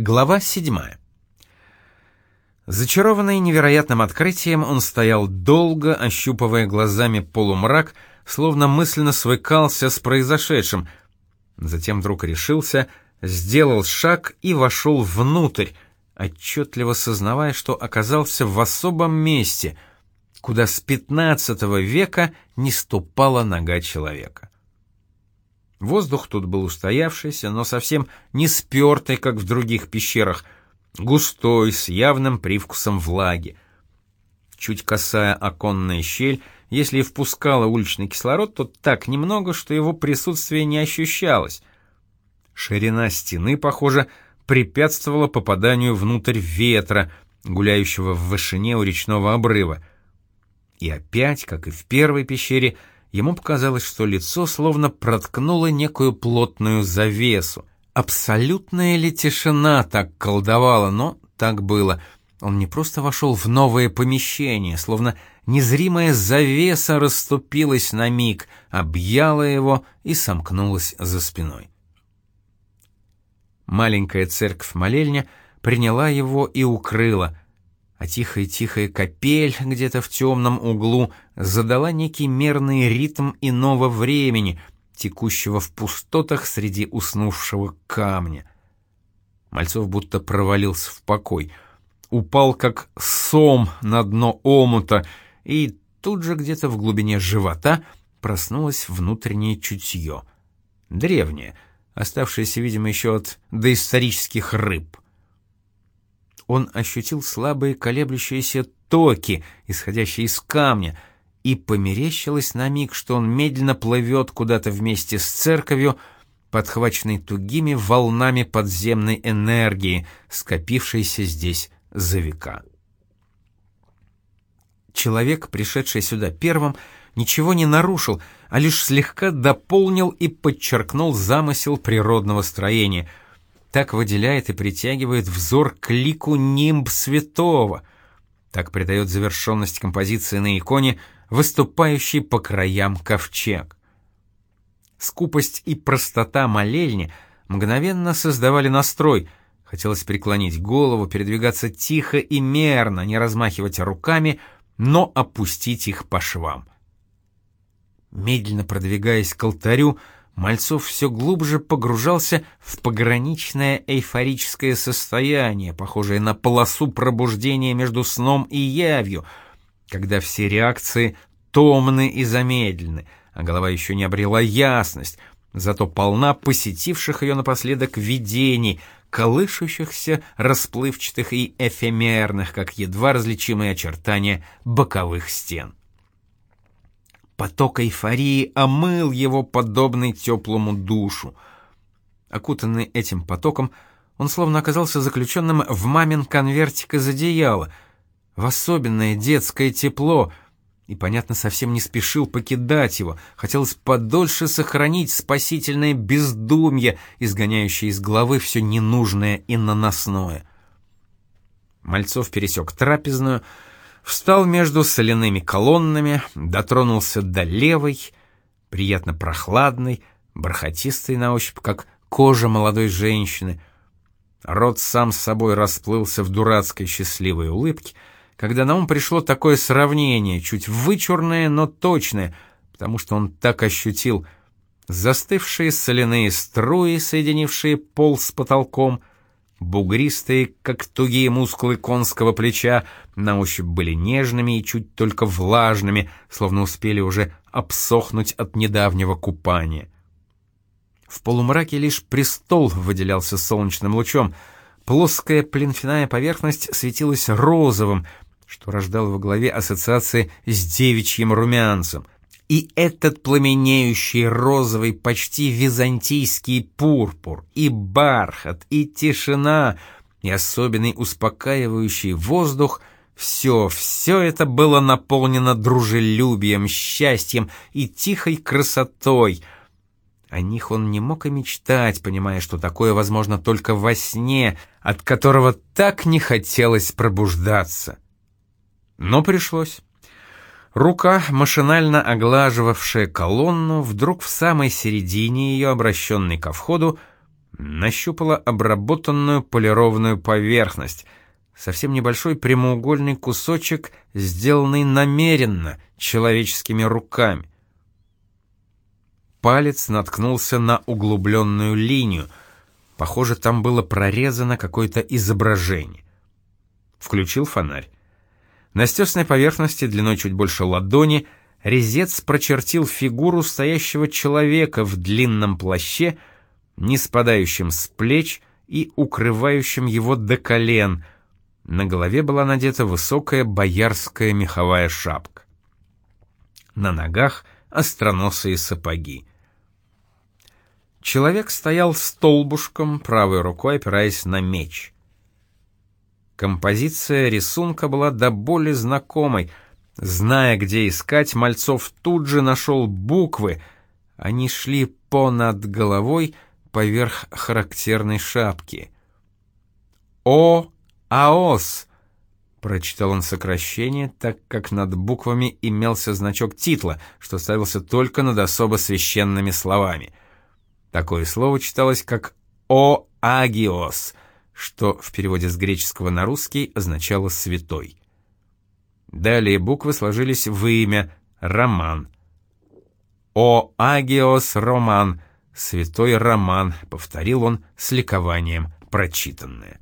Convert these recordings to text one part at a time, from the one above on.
Глава 7. Зачарованный невероятным открытием, он стоял долго, ощупывая глазами полумрак, словно мысленно свыкался с произошедшим. Затем вдруг решился, сделал шаг и вошел внутрь, отчетливо сознавая, что оказался в особом месте, куда с XV века не ступала нога человека. Воздух тут был устоявшийся, но совсем не спертый, как в других пещерах, густой, с явным привкусом влаги. Чуть косая оконная щель, если и впускала уличный кислород, то так немного, что его присутствие не ощущалось. Ширина стены, похоже, препятствовала попаданию внутрь ветра, гуляющего в вышине у речного обрыва. И опять, как и в первой пещере, Ему показалось, что лицо словно проткнуло некую плотную завесу. Абсолютная ли тишина так колдовала, но так было. Он не просто вошел в новое помещение, словно незримая завеса расступилась на миг, объяла его и сомкнулась за спиной. Маленькая церковь-молельня приняла его и укрыла — а тихая-тихая капель где-то в темном углу задала некий мерный ритм иного времени, текущего в пустотах среди уснувшего камня. Мальцов будто провалился в покой, упал как сом на дно омута, и тут же где-то в глубине живота проснулось внутреннее чутье. Древнее, оставшееся, видимо, еще от доисторических рыб — он ощутил слабые колеблющиеся токи, исходящие из камня, и померещилось на миг, что он медленно плывет куда-то вместе с церковью, подхваченной тугими волнами подземной энергии, скопившейся здесь за века. Человек, пришедший сюда первым, ничего не нарушил, а лишь слегка дополнил и подчеркнул замысел природного строения — так выделяет и притягивает взор к лику нимб святого. Так придает завершенность композиции на иконе, выступающий по краям ковчег. Скупость и простота молельни мгновенно создавали настрой. Хотелось преклонить голову, передвигаться тихо и мерно, не размахивать руками, но опустить их по швам. Медленно продвигаясь к алтарю, Мальцов все глубже погружался в пограничное эйфорическое состояние, похожее на полосу пробуждения между сном и явью, когда все реакции томны и замедлены, а голова еще не обрела ясность, зато полна посетивших ее напоследок видений, колышущихся, расплывчатых и эфемерных, как едва различимые очертания боковых стен. Поток эйфории омыл его подобный теплому душу. Окутанный этим потоком, он словно оказался заключенным в мамин конвертик из одеяла, в особенное детское тепло, и, понятно, совсем не спешил покидать его, хотелось подольше сохранить спасительное бездумье, изгоняющее из головы все ненужное и наносное. Мальцов пересек трапезную, Встал между соляными колоннами, дотронулся до левой, приятно прохладной, бархатистой на ощупь, как кожа молодой женщины. Рот сам собой расплылся в дурацкой счастливой улыбке, когда на ум пришло такое сравнение, чуть вычурное, но точное, потому что он так ощутил застывшие соляные струи, соединившие пол с потолком — Бугристые, как тугие мускулы конского плеча, на ощупь были нежными и чуть только влажными, словно успели уже обсохнуть от недавнего купания. В полумраке лишь престол выделялся солнечным лучом. Плоская плинфяная поверхность светилась розовым, что рождало в голове ассоциации с девичьим румянцем — и этот пламенеющий розовый, почти византийский пурпур, и бархат, и тишина, и особенный успокаивающий воздух — все, все это было наполнено дружелюбием, счастьем и тихой красотой. О них он не мог и мечтать, понимая, что такое возможно только во сне, от которого так не хотелось пробуждаться. Но пришлось. Рука, машинально оглаживавшая колонну, вдруг в самой середине ее, обращенной ко входу, нащупала обработанную полированную поверхность, совсем небольшой прямоугольный кусочек, сделанный намеренно человеческими руками. Палец наткнулся на углубленную линию. Похоже, там было прорезано какое-то изображение. Включил фонарь. На стесной поверхности длиной чуть больше ладони резец прочертил фигуру стоящего человека в длинном плаще, не спадающем с плеч и укрывающем его до колен. На голове была надета высокая боярская меховая шапка. На ногах остроносые сапоги. Человек стоял столбушком, правой рукой опираясь на меч. Композиция рисунка была до боли знакомой. Зная, где искать, Мальцов тут же нашел буквы. Они шли понад головой поверх характерной шапки. «О, АОС!» — прочитал он сокращение, так как над буквами имелся значок титла, что ставился только над особо священными словами. Такое слово читалось как «О, Агиос», что в переводе с греческого на русский означало «святой». Далее буквы сложились в имя Роман. «О Агиос Роман», «святой Роман», — повторил он с ликованием прочитанное.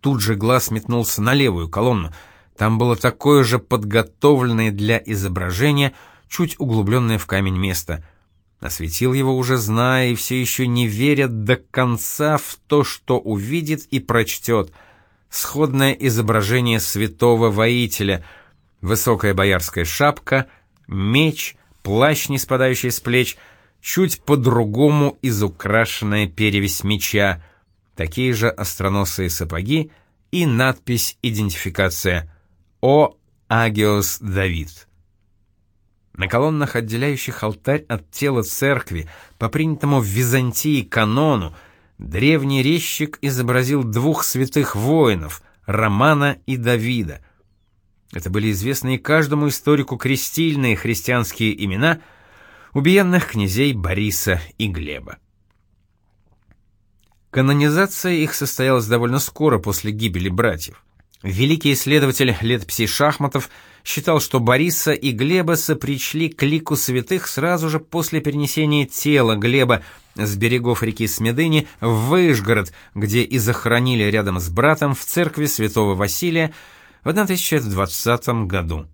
Тут же глаз метнулся на левую колонну. Там было такое же подготовленное для изображения, чуть углубленное в камень место — Осветил его уже зная и все еще не веря до конца в то, что увидит и прочтет. Сходное изображение святого воителя, высокая боярская шапка, меч, плащ, не спадающий с плеч, чуть по-другому изукрашенная перевесь меча, такие же остроносые сапоги и надпись-идентификация «О Агиос Давид». На колоннах, отделяющих алтарь от тела церкви, по принятому в Византии канону, древний резчик изобразил двух святых воинов — Романа и Давида. Это были известные каждому историку крестильные христианские имена убиенных князей Бориса и Глеба. Канонизация их состоялась довольно скоро после гибели братьев. Великий исследователь летописей шахматов считал, что Бориса и Глеба сопричли к лику святых сразу же после перенесения тела Глеба с берегов реки Смедыни в Выжгород, где и захоронили рядом с братом в церкви святого Василия в 1020 году.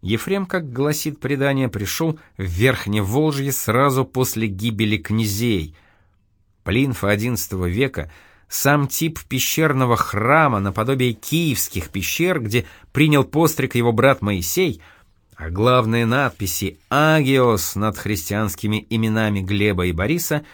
Ефрем, как гласит предание, пришел в Верхнее Волжье сразу после гибели князей. Плинфа XI века – сам тип пещерного храма наподобие киевских пещер, где принял постриг его брат Моисей, а главные надписи «Агиос» над христианскими именами Глеба и Бориса,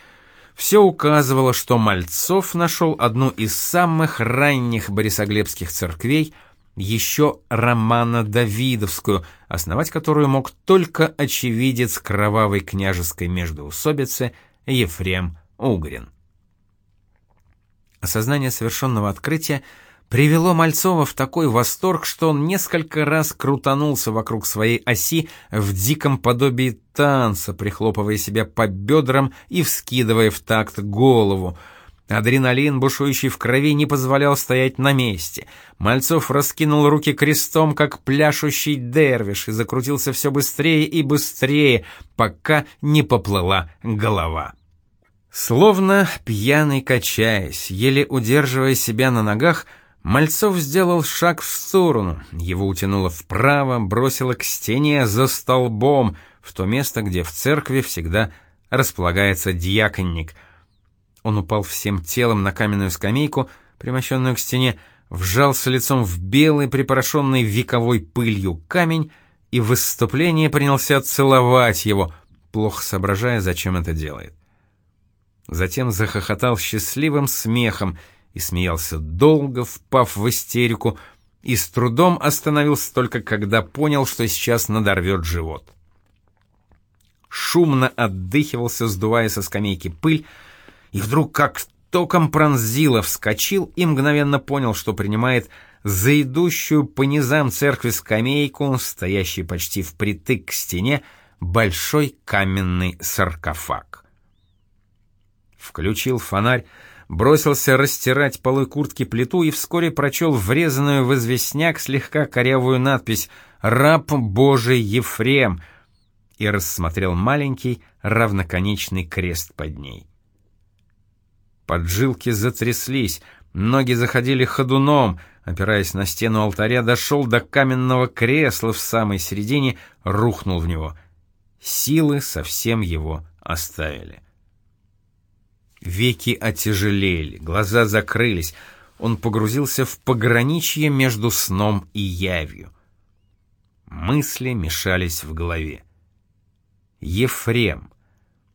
все указывало, что Мальцов нашел одну из самых ранних борисоглебских церквей, еще Романо-Давидовскую, основать которую мог только очевидец кровавой княжеской междоусобицы Ефрем Угрин. Осознание совершенного открытия привело Мальцова в такой восторг, что он несколько раз крутанулся вокруг своей оси в диком подобии танца, прихлопывая себя по бедрам и вскидывая в такт голову. Адреналин, бушующий в крови, не позволял стоять на месте. Мальцов раскинул руки крестом, как пляшущий дервиш, и закрутился все быстрее и быстрее, пока не поплыла голова. Словно пьяный качаясь, еле удерживая себя на ногах, Мальцов сделал шаг в сторону, его утянуло вправо, бросило к стене за столбом, в то место, где в церкви всегда располагается диаконник. Он упал всем телом на каменную скамейку, примощенную к стене, вжался лицом в белый, припорошенный вековой пылью камень и в выступлении принялся целовать его, плохо соображая, зачем это делает. Затем захохотал счастливым смехом и смеялся долго, впав в истерику, и с трудом остановился только когда понял, что сейчас надорвет живот. Шумно отдыхивался, сдувая со скамейки пыль, и вдруг как током пронзило, вскочил и мгновенно понял, что принимает за идущую по низам церкви скамейку, стоящий почти впритык к стене, большой каменный саркофаг. Включил фонарь, бросился растирать полой куртки плиту и вскоре прочел врезанную в известняк слегка корявую надпись «Раб Божий Ефрем» и рассмотрел маленький равноконечный крест под ней. Поджилки затряслись, ноги заходили ходуном, опираясь на стену алтаря, дошел до каменного кресла в самой середине, рухнул в него. Силы совсем его оставили. Веки отяжелели, глаза закрылись. Он погрузился в пограничье между сном и явью. Мысли мешались в голове. Ефрем,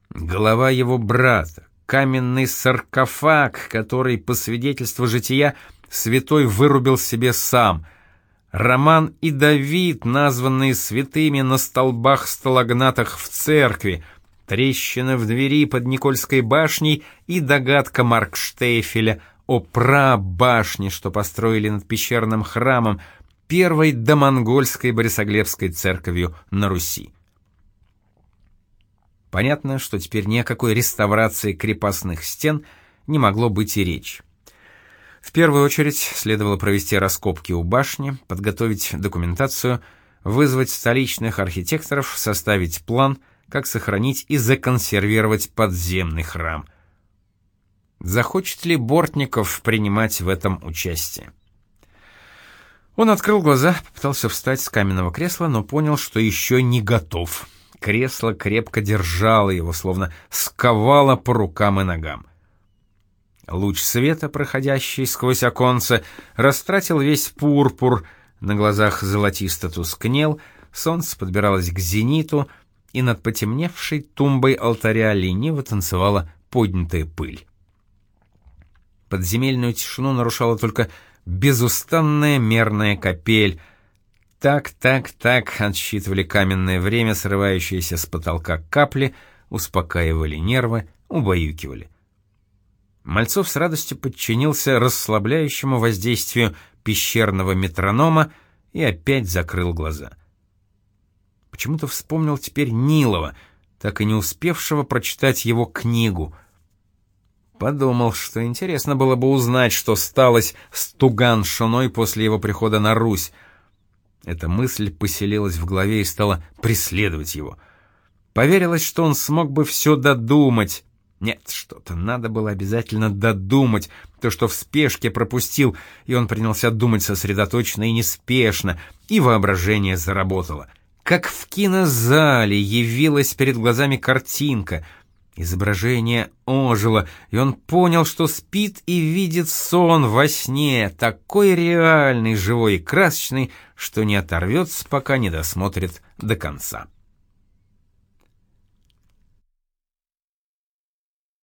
голова его брата, каменный саркофаг, который, по свидетельству жития, святой вырубил себе сам, Роман и Давид, названные святыми на столбах-сталагнатах в церкви — трещина в двери под Никольской башней и догадка Маркштейфеля о прабашне, что построили над пещерным храмом, первой домонгольской Борисоглебской церковью на Руси. Понятно, что теперь ни о какой реставрации крепостных стен не могло быть и речи. В первую очередь следовало провести раскопки у башни, подготовить документацию, вызвать столичных архитекторов, составить план — как сохранить и законсервировать подземный храм. Захочет ли Бортников принимать в этом участие? Он открыл глаза, попытался встать с каменного кресла, но понял, что еще не готов. Кресло крепко держало его, словно сковало по рукам и ногам. Луч света, проходящий сквозь оконце, растратил весь пурпур, на глазах золотисто тускнел, солнце подбиралось к зениту — и над потемневшей тумбой алтаря лениво танцевала поднятая пыль. Подземельную тишину нарушала только безустанная мерная капель. Так, так, так отсчитывали каменное время, срывающиеся с потолка капли, успокаивали нервы, убаюкивали. Мальцов с радостью подчинился расслабляющему воздействию пещерного метронома и опять закрыл глаза. Почему-то вспомнил теперь Нилова, так и не успевшего прочитать его книгу. Подумал, что интересно было бы узнать, что сталось с Туган-Шуной после его прихода на Русь. Эта мысль поселилась в голове и стала преследовать его. Поверилось, что он смог бы все додумать. Нет, что-то надо было обязательно додумать, то, что в спешке пропустил, и он принялся думать сосредоточенно и неспешно, и воображение заработало — как в кинозале явилась перед глазами картинка. Изображение ожило, и он понял, что спит и видит сон во сне, такой реальный, живой и красочный, что не оторвется, пока не досмотрит до конца.